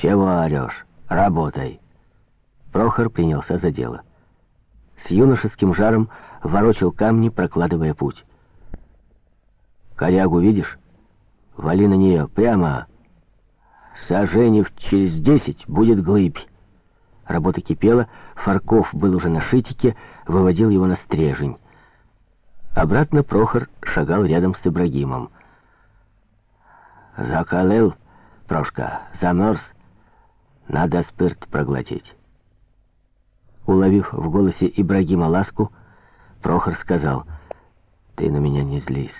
Чего орешь? Работай. Прохор принялся за дело. С юношеским жаром ворочил камни, прокладывая путь. «Корягу видишь? Вали на нее прямо. Соженев через десять будет глыбь». Работа кипела, Фарков был уже на шитике, выводил его на стрежень. Обратно Прохор шагал рядом с Ибрагимом. «Закалил, Прошка, замерз. Надо спирт проглотить». Уловив в голосе Ибрагима ласку, Прохор сказал, «Ты на меня не злись.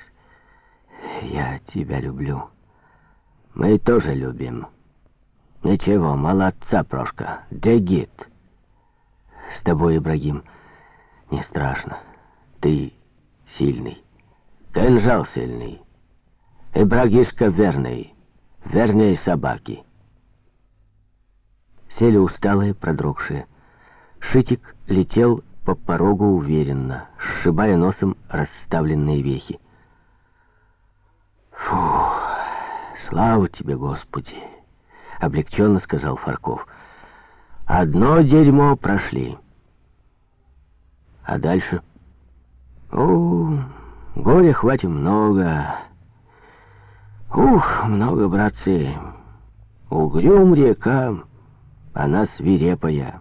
Я тебя люблю. Мы тоже любим. Ничего, молодца, Прошка, дегит. С тобой, Ибрагим, не страшно. Ты сильный. Кинжал сильный. Ибрагишка верный. Вернее собаки». Сели усталые, продрогшие. Шитик летел по порогу уверенно, сшибая носом расставленные вехи. «Фу, слава тебе, Господи!» — облегченно сказал Фарков. «Одно дерьмо прошли. А дальше? О, горя хватит много. Ух, много, братцы. Угрюм река, она свирепая».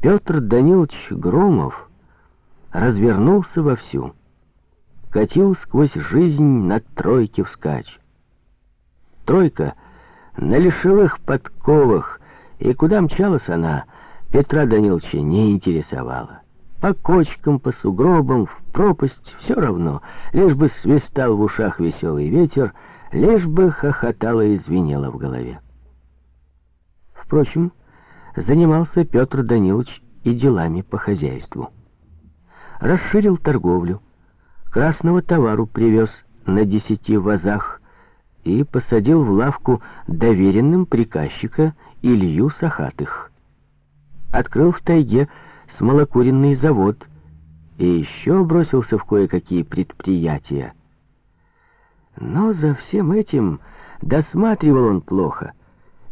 Петр Данилович Громов развернулся вовсю. Катил сквозь жизнь на тройке вскачь. Тройка на лишевых подковах, и куда мчалась она, Петра Даниловича не интересовала. По кочкам, по сугробам, в пропасть все равно, лишь бы свистал в ушах веселый ветер, лишь бы хохотало и звенело в голове. Впрочем, занимался Петр Данилович и делами по хозяйству. Расширил торговлю, красного товару привез на десяти вазах и посадил в лавку доверенным приказчика Илью Сахатых. Открыл в тайге смолокуренный завод и еще бросился в кое-какие предприятия. Но за всем этим досматривал он плохо —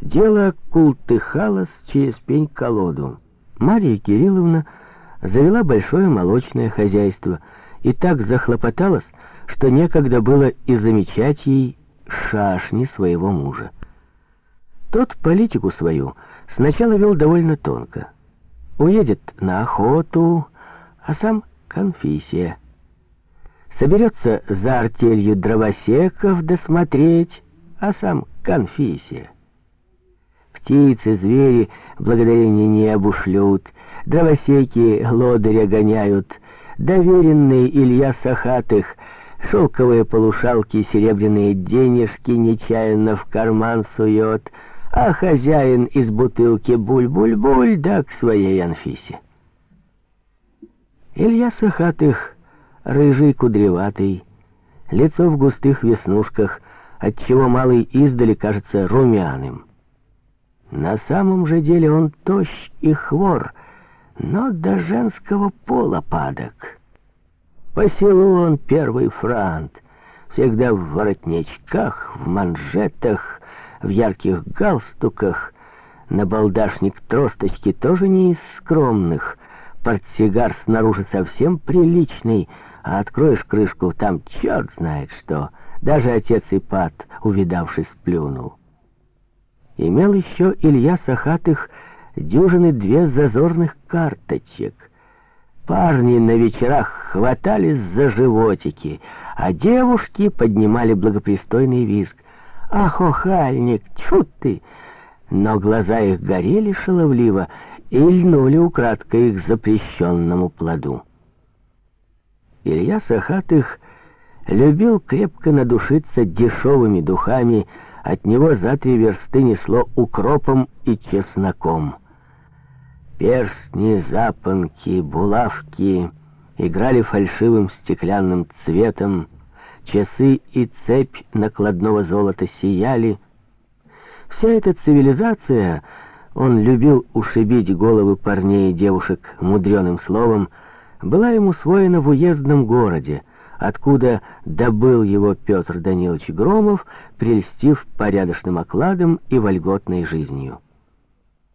Дело култыхалось через пень-колоду. Мария Кирилловна завела большое молочное хозяйство и так захлопоталась, что некогда было и замечать ей шашни своего мужа. Тот политику свою сначала вел довольно тонко. Уедет на охоту, а сам конфиссия. Соберется за артелью дровосеков досмотреть, а сам конфиссия. Птицы, звери благодарение небу шлют, Дровосеки лодыря гоняют, Доверенный Илья Сахатых Шелковые полушалки, серебряные денежки Нечаянно в карман сует, А хозяин из бутылки буль-буль-буль Да к своей Анфисе. Илья Сахатых, рыжий, кудреватый, Лицо в густых веснушках, Отчего малый издали кажется румяным. На самом же деле он тощ и хвор, но до женского пола падок. По селу он первый франт, всегда в воротничках, в манжетах, в ярких галстуках, на балдашник тросточки тоже не из скромных, портсигар снаружи совсем приличный, а откроешь крышку, там черт знает что, даже отец Ипат, увидавшись, плюнул. Имел еще Илья Сахатых дюжины две зазорных карточек. Парни на вечерах хватались за животики, а девушки поднимали благопристойный визг. «Ах, охальник, чу ты!» Но глаза их горели шаловливо и льнули украдкой к запрещенному плоду. Илья Сахатых любил крепко надушиться дешевыми духами, от него за три версты несло укропом и чесноком. Перстни, запонки, булавки играли фальшивым стеклянным цветом, часы и цепь накладного золота сияли. Вся эта цивилизация, он любил ушибить головы парней и девушек мудреным словом, была ему усвоена в уездном городе, откуда добыл его Петр Данилович Громов, прельстив порядочным окладом и вольготной жизнью.